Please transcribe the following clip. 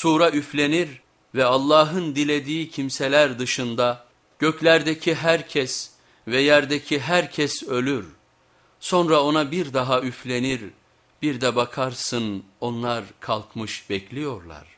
Sura üflenir ve Allah'ın dilediği kimseler dışında göklerdeki herkes ve yerdeki herkes ölür. Sonra ona bir daha üflenir, bir de bakarsın onlar kalkmış bekliyorlar.